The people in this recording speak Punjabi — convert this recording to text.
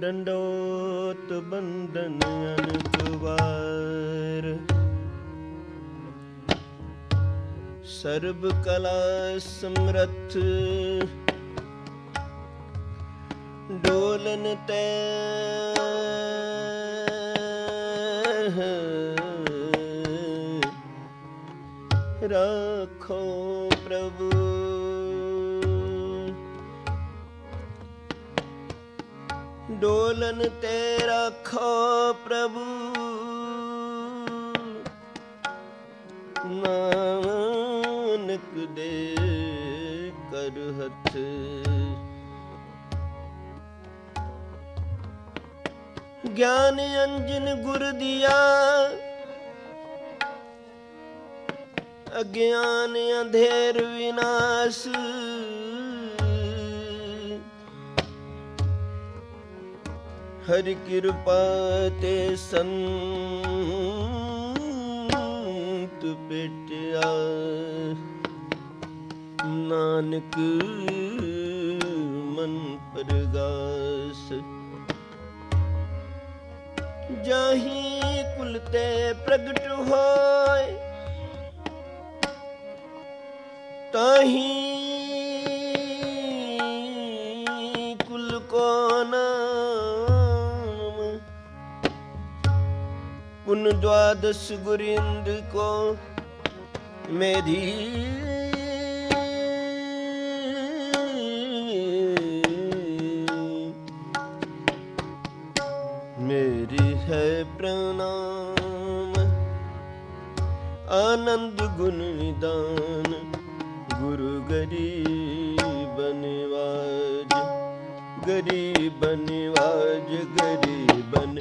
ਡੰਡੋਤ ਬੰਦਨ ਅਨਕਵਾਰ ਸਰਬ ਕਲਾ ਸਮਰਥ ਡੋਲਨ ਤੈ। ਰੱਖੋ ਪ੍ਰਭੂ। ਡੋਲਨ ਤੇ ਰੱਖੋ ਪ੍ਰਭੂ। ਨਾਨਕ ਦੇ ਕਰ ਹੱਥ। ਗਿਆਨ ਅੰਜਨ ਗੁਰ ਦਿਆ। ਅਗਿਆਨ ਅੰਧੇਰ ਵਿਨਾਸ਼। ਹਰਿ ਕਿਰਪਾ ਤੇ ਸੰਤ ਬੇਟਿਆ। ਨਾਨਕ ਮਨ ਪਰਗਾਸ। ਜਾਹੀ ਕੁਲ ਤੇ ਪ੍ਰਗਟ ਹੋਏ। ਤਾਹੀ ਕੁਲ ਕੋ ਨਾਮ। ਪੁਨ ਦਵਾਦਸ ਗੁਰਿੰਦ ਕੋ ਮੇਰੀ ਹੈ ਪ੍ਰਣਾਮ। ਆਨੰਦ ਗੁਣ ਨਿਦਾਨ ਗੁਰੂ ਗਰੀਬ ਨਿਵਾਜ ਗਰੀਬ ਨਿਵਾਜ ਗਰੀਬਨ